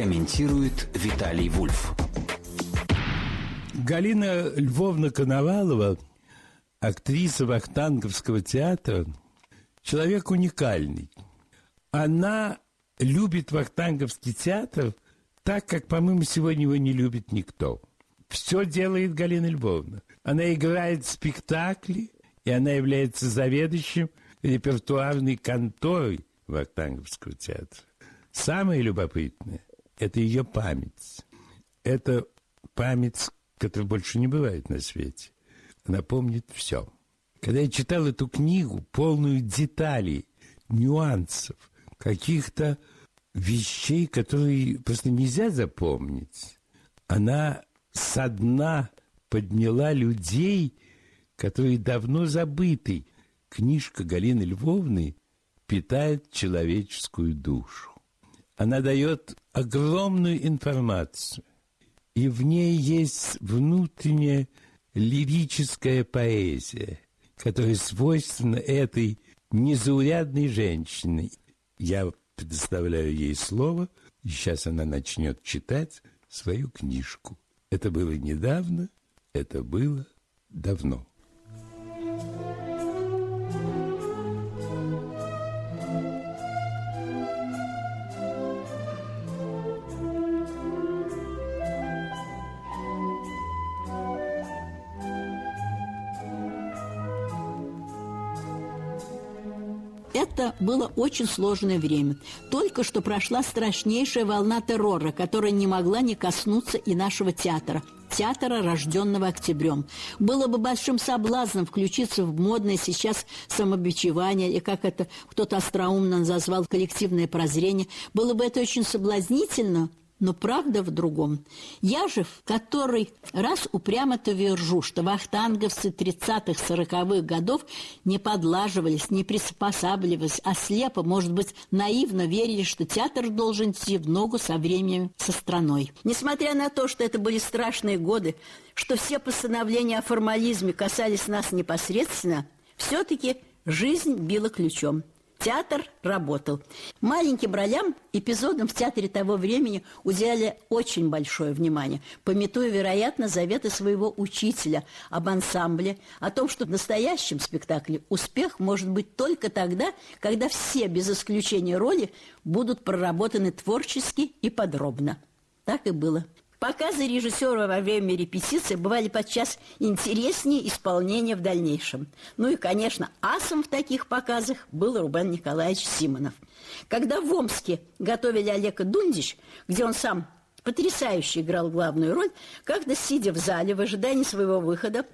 комментирует Виталий Вульф. Галина Львовна Коновалова, актриса Вахтанговского театра, человек уникальный. Она любит Вахтанговский театр так, как, по-моему, сегодня его не любит никто. Все делает Галина Львовна. Она играет спектакли, и она является заведующим репертуарной конторой Вахтанговского театра. Самое любопытное – это ее память. Это память, которая больше не бывает на свете. Она помнит все. Когда я читал эту книгу, полную деталей, нюансов, каких-то вещей, которые просто нельзя запомнить, она со дна подняла людей, которые давно забыты. Книжка Галины Львовны питает человеческую душу. Она дает огромную информацию, и в ней есть внутренняя лирическая поэзия, которая свойственна этой незаурядной женщине. Я предоставляю ей слово, и сейчас она начнет читать свою книжку. Это было недавно, это было давно. Было очень сложное время. Только что прошла страшнейшая волна террора, которая не могла не коснуться и нашего театра театра, рожденного октябрем. Было бы большим соблазном включиться в модное сейчас самобичевание, и как это кто-то остроумно назвал коллективное прозрение. Было бы это очень соблазнительно, но правда в другом. Я же в который раз упрямо твержу, что вахтанговцы 30-х, 40-х годов не подлаживались, не приспосабливались, а слепо, может быть, наивно верили, что театр должен идти в ногу со временем, со страной. Несмотря на то, что это были страшные годы, что все постановления о формализме касались нас непосредственно, все-таки жизнь била ключом. Театр работал. Маленьким ролям, эпизодам в театре того времени уделяли очень большое внимание, пометуя, вероятно, заветы своего учителя об ансамбле, о том, что в настоящем спектакле успех может быть только тогда, когда все, без исключения роли, будут проработаны творчески и подробно. Так и было. Показы режиссера во время репетиции бывали подчас интереснее исполнения в дальнейшем. Ну и, конечно, асом в таких показах был Рубен Николаевич Симонов. Когда в Омске готовили Олега Дундич, где он сам потрясающе играл главную роль, как-то сидя в зале в ожидании своего выхода,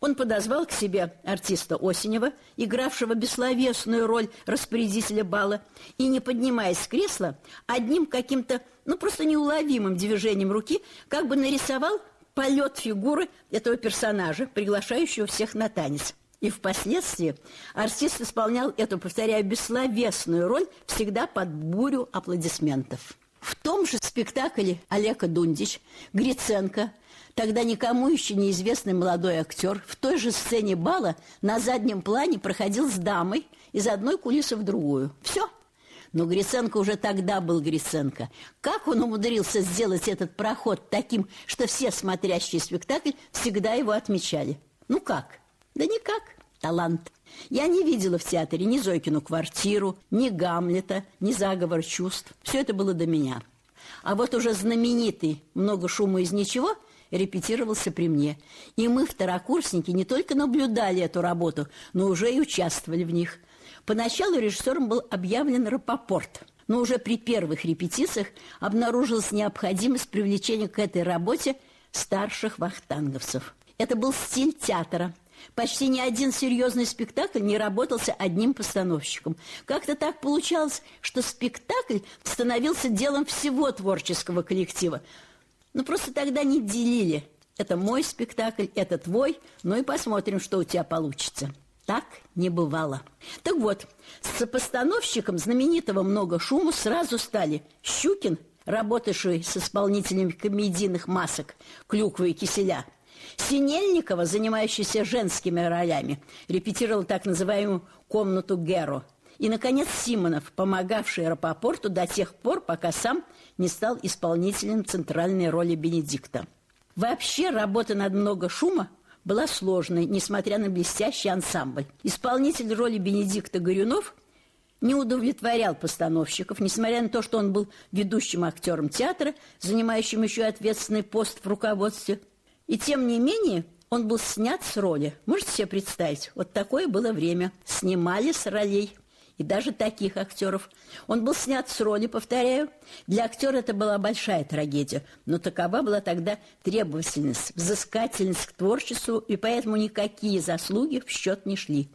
он подозвал к себе артиста Осенева, игравшего бессловесную роль распорядителя бала, и, не поднимаясь с кресла, одним каким-то, ну, просто неуловимым движением руки как бы нарисовал полет фигуры этого персонажа, приглашающего всех на танец. И впоследствии артист исполнял эту, повторяю, бессловесную роль всегда под бурю аплодисментов. В том же спектакле Олега Дундич, Гриценко – Тогда никому еще неизвестный молодой актер в той же сцене бала на заднем плане проходил с дамой из одной кулисы в другую. Все. Но Гриценко уже тогда был Гриценко. Как он умудрился сделать этот проход таким, что все смотрящие спектакль всегда его отмечали? Ну как? Да никак. Талант. Я не видела в театре ни Зойкину квартиру, ни Гамлета, ни заговор чувств. Все это было до меня. А вот уже знаменитый «Много шума из ничего» репетировался при мне. И мы, второкурсники, не только наблюдали эту работу, но уже и участвовали в них. Поначалу режиссером был объявлен Рапопорт, но уже при первых репетициях обнаружилась необходимость привлечения к этой работе старших вахтанговцев. Это был стиль театра. Почти ни один серьезный спектакль не работался одним постановщиком. Как-то так получалось, что спектакль становился делом всего творческого коллектива. Ну, просто тогда не делили. Это мой спектакль, это твой, ну и посмотрим, что у тебя получится. Так не бывало. Так вот, с постановщиком знаменитого «Много шуму» сразу стали Щукин, работавший с исполнителями комедийных масок «Клюквы и киселя», Синельникова, занимающаяся женскими ролями, репетировала так называемую «комнату Геро», И, наконец, Симонов, помогавший Рапопорту до тех пор, пока сам не стал исполнителем центральной роли Бенедикта. Вообще работа над «Много шума» была сложной, несмотря на блестящий ансамбль. Исполнитель роли Бенедикта Горюнов не удовлетворял постановщиков, несмотря на то, что он был ведущим актером театра, занимающим еще ответственный пост в руководстве. И тем не менее он был снят с роли. Можете себе представить? Вот такое было время. Снимали с ролей и даже таких актеров. Он был снят с роли, повторяю. Для актера это была большая трагедия, но такова была тогда требовательность, взыскательность к творчеству, и поэтому никакие заслуги в счет не шли.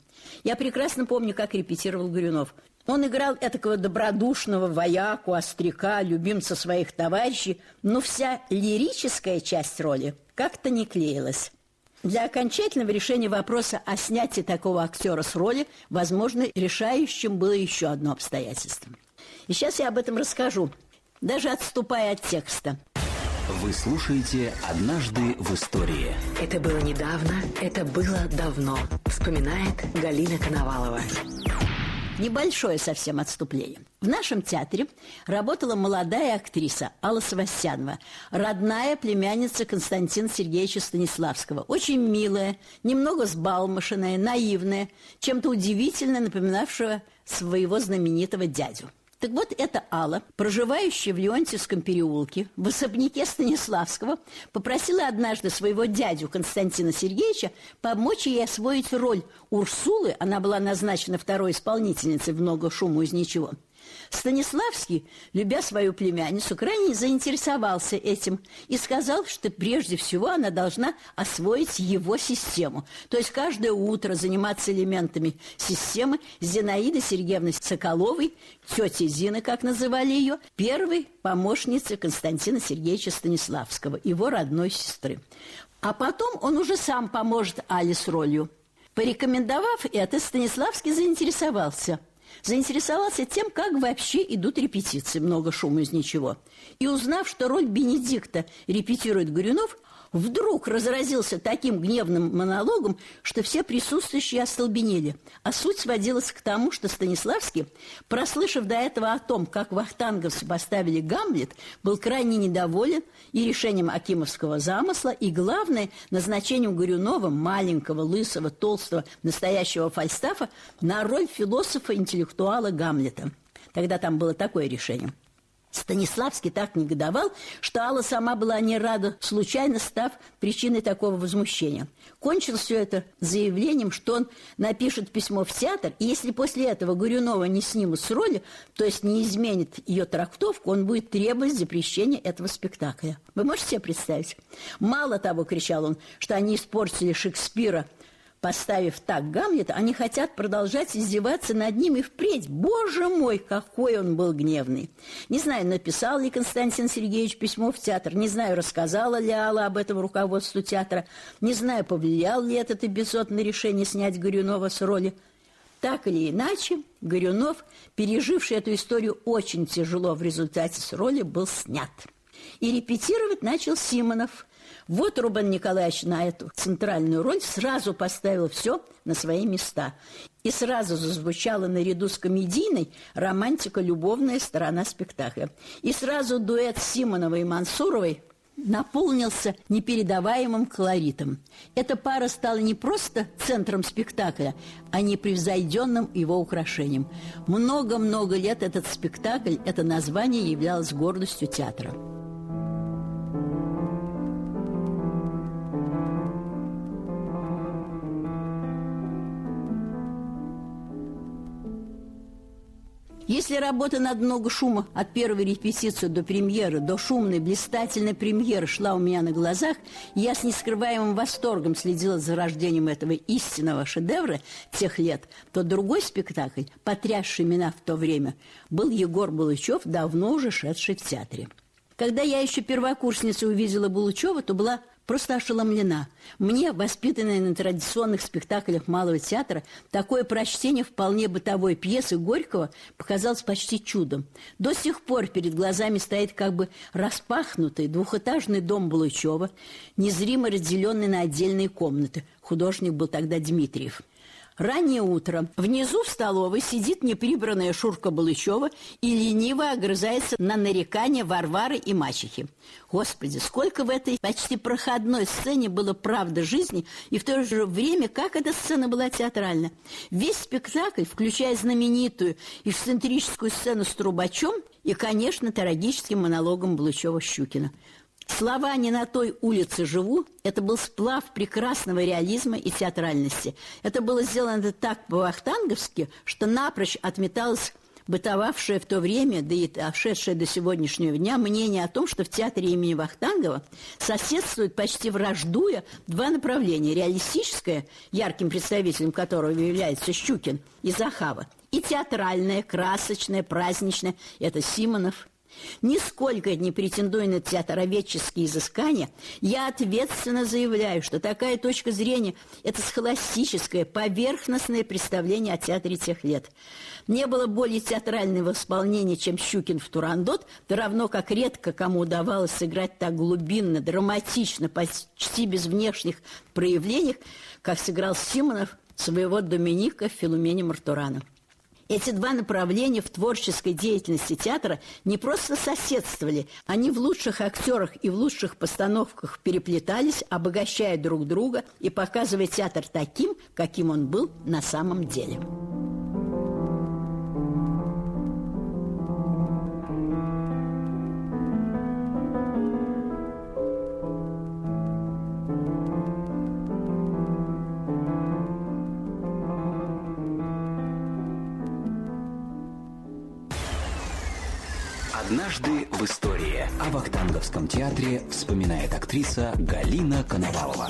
Я прекрасно помню, как репетировал Горюнов. Он играл этакого добродушного вояку, остряка, любимца своих товарищей, но вся лирическая часть роли как-то не клеилась. Для окончательного решения вопроса о снятии такого актера с роли, возможно, решающим было еще одно обстоятельство. И сейчас я об этом расскажу, даже отступая от текста. Вы слушаете «Однажды в истории». Это было недавно, это было давно, вспоминает Галина Коновалова. Небольшое совсем отступление. В нашем театре работала молодая актриса Алла Савастьянова, родная племянница Константина Сергеевича Станиславского. Очень милая, немного сбалмошенная, наивная, чем-то удивительно напоминавшего своего знаменитого дядю. Так вот, эта Алла, проживающая в Леонтьевском переулке, в особняке Станиславского, попросила однажды своего дядю Константина Сергеевича помочь ей освоить роль Урсулы, она была назначена второй исполнительницей в «Много шуму из ничего», Станиславский, любя свою племянницу, крайне заинтересовался этим и сказал, что прежде всего она должна освоить его систему. То есть каждое утро заниматься элементами системы Зинаиды Сергеевны Соколовой, тети Зины, как называли ее, первой помощницы Константина Сергеевича Станиславского, его родной сестры. А потом он уже сам поможет Али с ролью. Порекомендовав это, Станиславский заинтересовался – заинтересовался тем, как вообще идут репетиции, много шума из ничего. И узнав, что роль Бенедикта репетирует Горюнов, вдруг разразился таким гневным монологом, что все присутствующие остолбенели. А суть сводилась к тому, что Станиславский, прослышав до этого о том, как вахтанговцы поставили «Гамлет», был крайне недоволен и решением Акимовского замысла, и, главное, назначением Горюнова, маленького, лысого, толстого, настоящего фальстафа, на роль философа-интеллектуала Гамлета. Тогда там было такое решение – Станиславский так негодовал, что Алла сама была не рада, случайно став причиной такого возмущения. Кончил все это заявлением, что он напишет письмо в театр, и если после этого Горюнова не снимут с роли, то есть не изменит ее трактовку, он будет требовать запрещения этого спектакля. Вы можете себе представить? Мало того, кричал он, что они испортили Шекспира – Поставив так Гамлета, они хотят продолжать издеваться над ним и впредь. Боже мой, какой он был гневный! Не знаю, написал ли Константин Сергеевич письмо в театр, не знаю, рассказала ли Алла об этом руководству театра, не знаю, повлиял ли этот эпизод на решение снять Горюнова с роли. Так или иначе, Горюнов, переживший эту историю очень тяжело в результате с роли, был снят. И репетировать начал Симонов – вот Рубен Николаевич на эту центральную роль сразу поставил все на свои места. И сразу зазвучала наряду с комедийной романтико-любовная сторона спектакля. И сразу дуэт Симоновой и Мансуровой наполнился непередаваемым колоритом. Эта пара стала не просто центром спектакля, а непревзойденным его украшением. Много-много лет этот спектакль, это название являлось гордостью театра. Если работа над много шума от первой репетиции до премьеры, до шумной, блистательной премьеры шла у меня на глазах, я с нескрываемым восторгом следила за рождением этого истинного шедевра тех лет, то другой спектакль, потрясший меня в то время, был Егор Булычев, давно уже шедший в театре. Когда я еще первокурсница увидела Булычева, то была просто ошеломлена. Мне, воспитанной на традиционных спектаклях Малого театра, такое прочтение вполне бытовой пьесы Горького показалось почти чудом. До сих пор перед глазами стоит как бы распахнутый двухэтажный дом Булычева, незримо разделенный на отдельные комнаты. Художник был тогда Дмитриев. Раннее утро. Внизу в столовой сидит неприбранная Шурка Балычева и лениво огрызается на нарекания Варвары и мачехи. Господи, сколько в этой почти проходной сцене было правды жизни, и в то же время, как эта сцена была театральна. Весь спектакль, включая знаменитую эксцентрическую сцену с трубачом и, конечно, трагическим монологом Балычева-Щукина – Слова «не на той улице живу» – это был сплав прекрасного реализма и театральности. Это было сделано так по-вахтанговски, что напрочь отметалось бытовавшее в то время, да и дошедшее до сегодняшнего дня, мнение о том, что в театре имени Вахтангова соседствуют, почти враждуя, два направления. Реалистическое, ярким представителем которого является Щукин и Захава, и театральное, красочное, праздничное – это Симонов Нисколько не претендуя на театроведческие изыскания, я ответственно заявляю, что такая точка зрения – это схоластическое, поверхностное представление о театре тех лет. Не было более театрального исполнения, чем Щукин в «Турандот», равно как редко кому удавалось сыграть так глубинно, драматично, почти без внешних проявлений, как сыграл Симонов своего Доминика в «Филумене Мартурана». Эти два направления в творческой деятельности театра не просто соседствовали, они в лучших актерах и в лучших постановках переплетались, обогащая друг друга и показывая театр таким, каким он был на самом деле. Вахтанговском театре вспоминает актриса Галина Коновалова.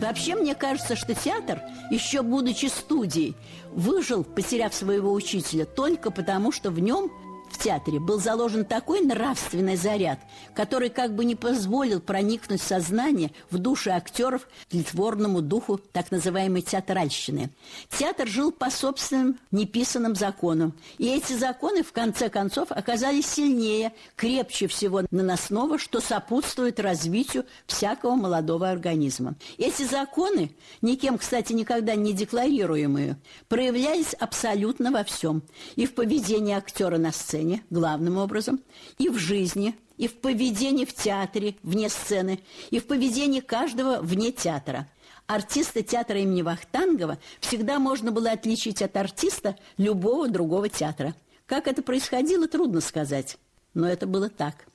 Вообще, мне кажется, что театр, еще будучи студией, выжил, потеряв своего учителя, только потому, что в нем в театре был заложен такой нравственный заряд, который как бы не позволил проникнуть в сознание, в души актеров тлетворному духу так называемой театральщины. Театр жил по собственным неписанным законам, и эти законы, в конце концов, оказались сильнее, крепче всего наносного, что сопутствует развитию всякого молодого организма. Эти законы, никем, кстати, никогда не декларируемые, проявлялись абсолютно во всем. И в поведении актера на сцене, сцене, главным образом, и в жизни, и в поведении в театре, вне сцены, и в поведении каждого вне театра. Артиста театра имени Вахтангова всегда можно было отличить от артиста любого другого театра. Как это происходило, трудно сказать, но это было так.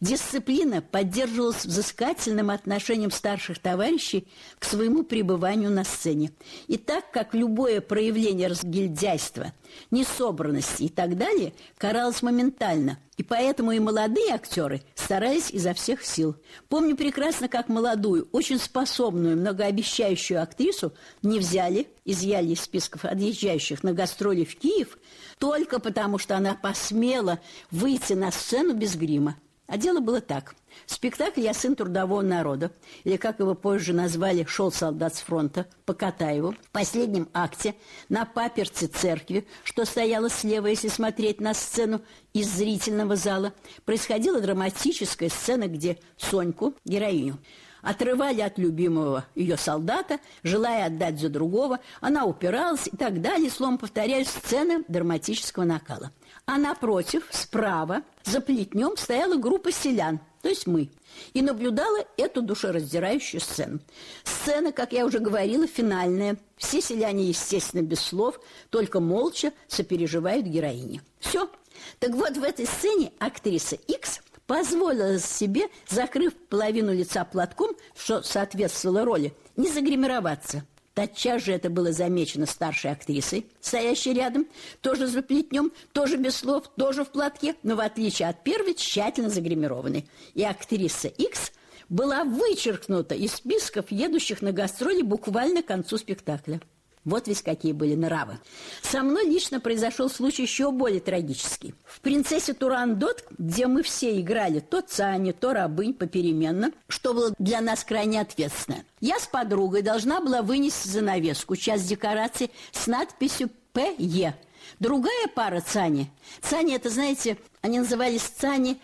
Дисциплина поддерживалась взыскательным отношением старших товарищей к своему пребыванию на сцене. И так как любое проявление разгильдяйства, несобранности и так далее каралось моментально, и поэтому и молодые актеры старались изо всех сил. Помню прекрасно, как молодую, очень способную, многообещающую актрису не взяли, изъяли из списков отъезжающих на гастроли в Киев, только потому что она посмела выйти на сцену без грима. А дело было так. Спектакль «Я сын трудового народа», или, как его позже назвали, «Шел солдат с фронта» по Катаеву, в последнем акте на паперце церкви, что стояло слева, если смотреть на сцену из зрительного зала, происходила драматическая сцена, где Соньку, героиню, отрывали от любимого ее солдата, желая отдать за другого, она упиралась и так далее, словом, повторяю, сцены драматического накала. А напротив, справа, за плетнем, стояла группа селян, то есть мы, и наблюдала эту душераздирающую сцену. Сцена, как я уже говорила, финальная. Все селяне, естественно, без слов, только молча сопереживают героине. Все. Так вот, в этой сцене актриса X позволила себе, закрыв половину лица платком, что соответствовало роли, не загримироваться. Тотчас же это было замечено старшей актрисой, стоящей рядом, тоже за плетнем, тоже без слов, тоже в платке, но в отличие от первой, тщательно загримированной. И актриса X была вычеркнута из списков едущих на гастроли буквально к концу спектакля. Вот ведь какие были нравы. Со мной лично произошел случай еще более трагический. В «Принцессе Турандот», где мы все играли то Цани, то рабынь попеременно, что было для нас крайне ответственно. Я с подругой должна была вынести занавеску, часть декорации с надписью «ПЕ». Другая пара Цани. Цани, это, знаете, они назывались Цани,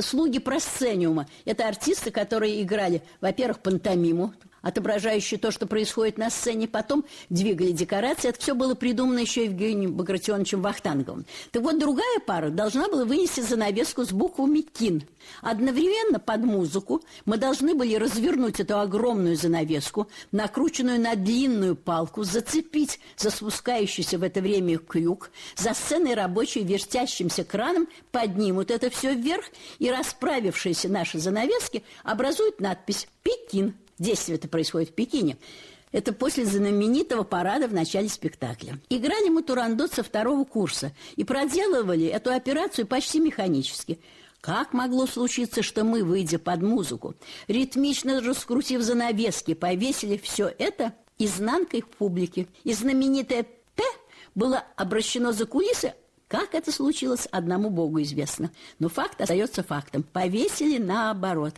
слуги просцениума. Это артисты, которые играли, во-первых, пантомиму, отображающие то, что происходит на сцене. Потом двигали декорации. Это все было придумано еще Евгением Багратионовичем Вахтанговым. Так вот, другая пара должна была вынести занавеску с буквами «Кин». Одновременно под музыку мы должны были развернуть эту огромную занавеску, накрученную на длинную палку, зацепить за спускающийся в это время крюк, за сценой рабочие вертящимся краном поднимут это все вверх, и расправившиеся наши занавески образуют надпись «Пекин». Действие это происходит в Пекине. Это после знаменитого парада в начале спектакля. Играли мы турандот со второго курса и проделывали эту операцию почти механически. Как могло случиться, что мы, выйдя под музыку, ритмично раскрутив занавески, повесили все это изнанкой в публике? И знаменитое «П» было обращено за кулисы, как это случилось, одному Богу известно. Но факт остается фактом. Повесили наоборот.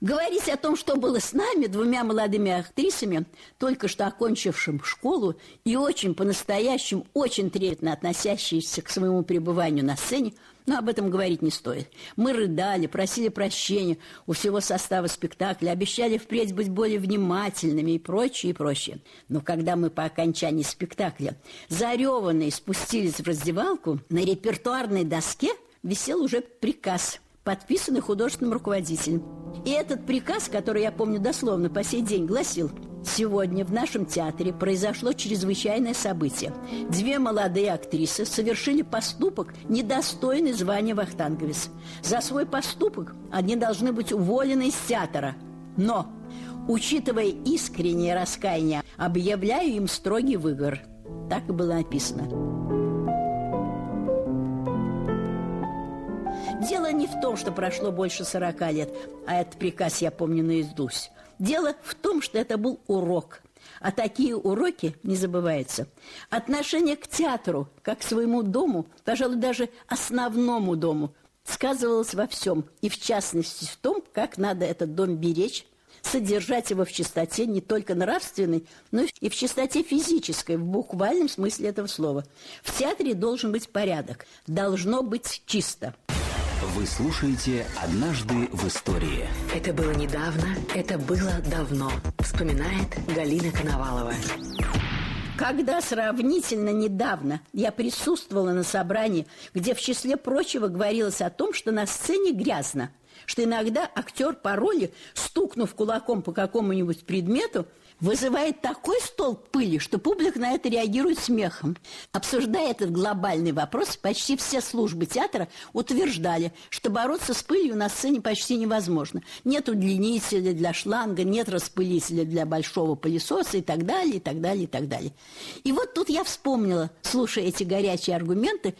Говорить о том, что было с нами, двумя молодыми актрисами, только что окончившим школу и очень по-настоящему, очень трепетно относящиеся к своему пребыванию на сцене, но об этом говорить не стоит. Мы рыдали, просили прощения у всего состава спектакля, обещали впредь быть более внимательными и прочее, и прочее. Но когда мы по окончании спектакля зареванные спустились в раздевалку, на репертуарной доске висел уже приказ – подписанный художественным руководителем. И этот приказ, который я помню дословно по сей день, гласил Сегодня в нашем театре произошло чрезвычайное событие. Две молодые актрисы совершили поступок, недостойный звания Вахтанговец. За свой поступок они должны быть уволены из театра. Но, учитывая искреннее раскаяние, объявляю им строгий выговор. Так и было написано. Дело не в том, что прошло больше сорока лет, а этот приказ я помню наизусть. Дело в том, что это был урок. А такие уроки не забываются. Отношение к театру, как к своему дому, пожалуй, даже основному дому, сказывалось во всем. И в частности в том, как надо этот дом беречь, содержать его в чистоте не только нравственной, но и в чистоте физической, в буквальном смысле этого слова. В театре должен быть порядок, должно быть чисто. Вы слушаете «Однажды в истории». Это было недавно, это было давно. Вспоминает Галина Коновалова. Когда сравнительно недавно я присутствовала на собрании, где в числе прочего говорилось о том, что на сцене грязно, что иногда актер по роли, стукнув кулаком по какому-нибудь предмету, вызывает такой столб пыли, что публика на это реагирует смехом. Обсуждая этот глобальный вопрос, почти все службы театра утверждали, что бороться с пылью на сцене почти невозможно. Нет удлинителя для шланга, нет распылителя для большого пылесоса и так далее, и так далее, и так далее. И вот тут я вспомнила, слушая эти горячие аргументы,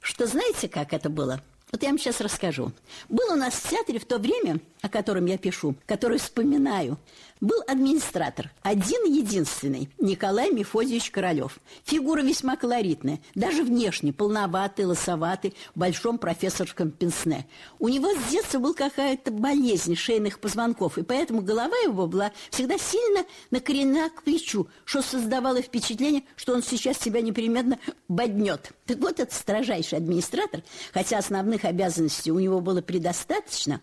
что знаете, как это было? Вот я вам сейчас расскажу. Был у нас в театре в то время, о котором я пишу, который вспоминаю, был администратор, один-единственный, Николай Мефодьевич Королев. Фигура весьма колоритная, даже внешне, полноватый, лосоватый, в большом профессорском пенсне. У него с детства была какая-то болезнь шейных позвонков, и поэтому голова его была всегда сильно накорена к плечу, что создавало впечатление, что он сейчас себя непременно боднет. Так вот, этот строжайший администратор, хотя основных обязанностей у него было предостаточно,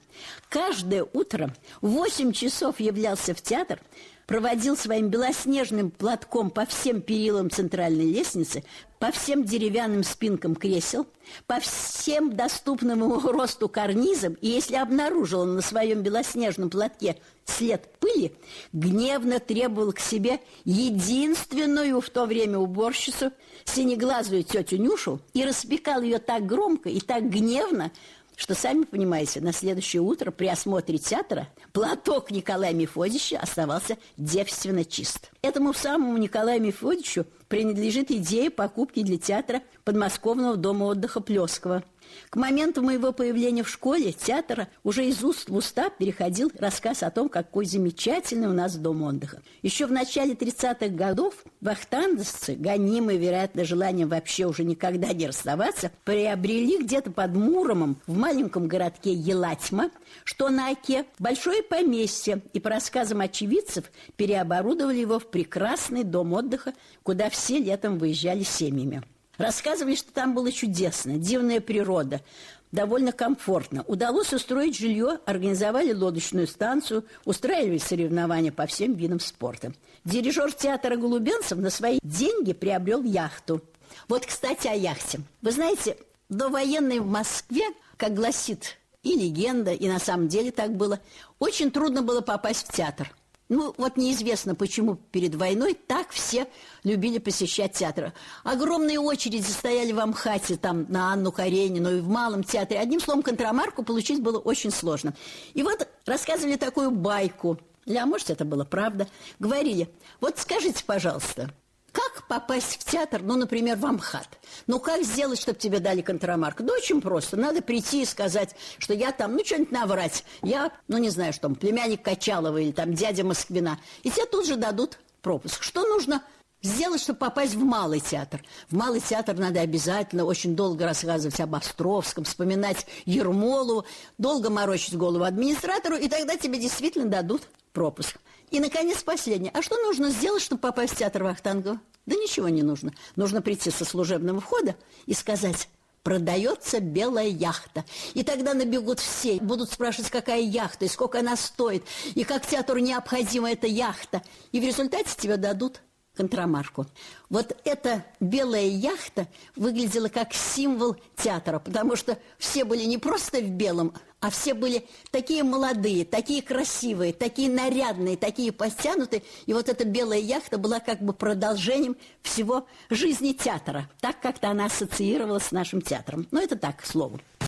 каждое утро в 8 часов являлся в театр, проводил своим белоснежным платком по всем перилам центральной лестницы, по всем деревянным спинкам кресел, по всем доступным ему росту карнизам, и если обнаружил он на своем белоснежном платке след пыли, гневно требовал к себе единственную в то время уборщицу, синеглазую тетю Нюшу, и распекал ее так громко и так гневно, что, сами понимаете, на следующее утро при осмотре театра платок Николая Мефодича оставался девственно чист. Этому самому Николаю Мефодичу принадлежит идея покупки для театра подмосковного дома отдыха Плескова – к моменту моего появления в школе театра уже из уст в уста переходил рассказ о том, какой замечательный у нас дом отдыха. Еще в начале 30-х годов вахтандовцы, гонимые, вероятно, желанием вообще уже никогда не расставаться, приобрели где-то под Муромом в маленьком городке Елатьма, что на Оке, большое поместье, и по рассказам очевидцев переоборудовали его в прекрасный дом отдыха, куда все летом выезжали семьями. Рассказывали, что там было чудесно, дивная природа, довольно комфортно. Удалось устроить жилье, организовали лодочную станцию, устраивали соревнования по всем видам спорта. Дирижер театра Голубенцев на свои деньги приобрел яхту. Вот, кстати, о яхте. Вы знаете, до военной в Москве, как гласит и легенда, и на самом деле так было, очень трудно было попасть в театр. Ну, вот неизвестно, почему перед войной так все любили посещать театр. Огромные очереди стояли в Амхате, там, на Анну Каренину и в Малом театре. Одним словом, контрамарку получить было очень сложно. И вот рассказывали такую байку. Или, а может, это было правда. Говорили, вот скажите, пожалуйста, как попасть в театр, ну, например, в Амхат? Ну, как сделать, чтобы тебе дали контрамарку? Да очень просто. Надо прийти и сказать, что я там, ну, что-нибудь наврать. Я, ну, не знаю, что там, племянник Качалова или там дядя Москвина. И тебе тут же дадут пропуск. Что нужно сделать, чтобы попасть в малый театр? В малый театр надо обязательно очень долго рассказывать об Островском, вспоминать Ермолу, долго морочить голову администратору, и тогда тебе действительно дадут пропуск. И, наконец, последнее. А что нужно сделать, чтобы попасть в театр Вахтангова? Да ничего не нужно. Нужно прийти со служебного входа и сказать продается белая яхта. И тогда набегут все, будут спрашивать, какая яхта, и сколько она стоит, и как театру необходима эта яхта. И в результате тебе дадут контрамарку. Вот эта белая яхта выглядела как символ театра, потому что все были не просто в белом, а все были такие молодые, такие красивые, такие нарядные, такие подтянутые. И вот эта белая яхта была как бы продолжением всего жизни театра. Так как-то она ассоциировалась с нашим театром. Но это так, к слову.